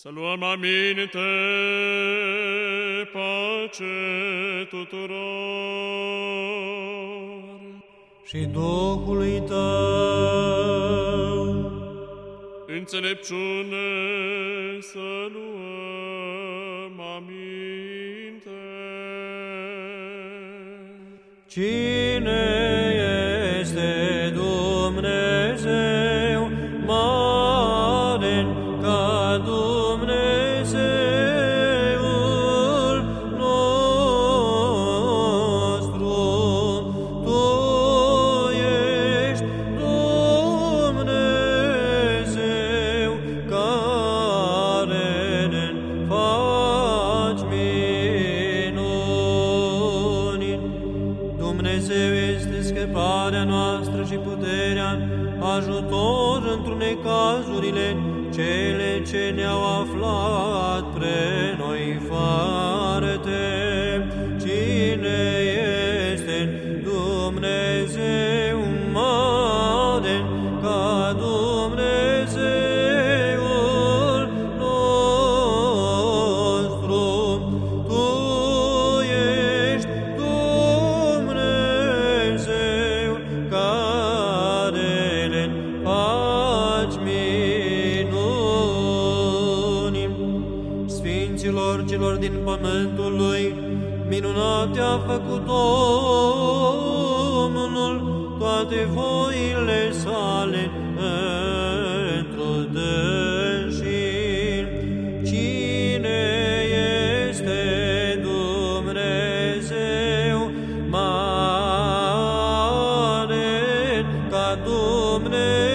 Să luăm aminte, pace tuturor. și Duhului Tău, Înțelepciune să luăm aminte. Cine este Dumnezeu Dumnezeu este scăparea noastră și puterea, ajutor într cazurile cele ce ne-au aflat pre noi foarte. părinților celor din pământul lui, minunate a făcut omul toate voile sale într-o. Cine este Dumnezeu mare ca Dumnezeu?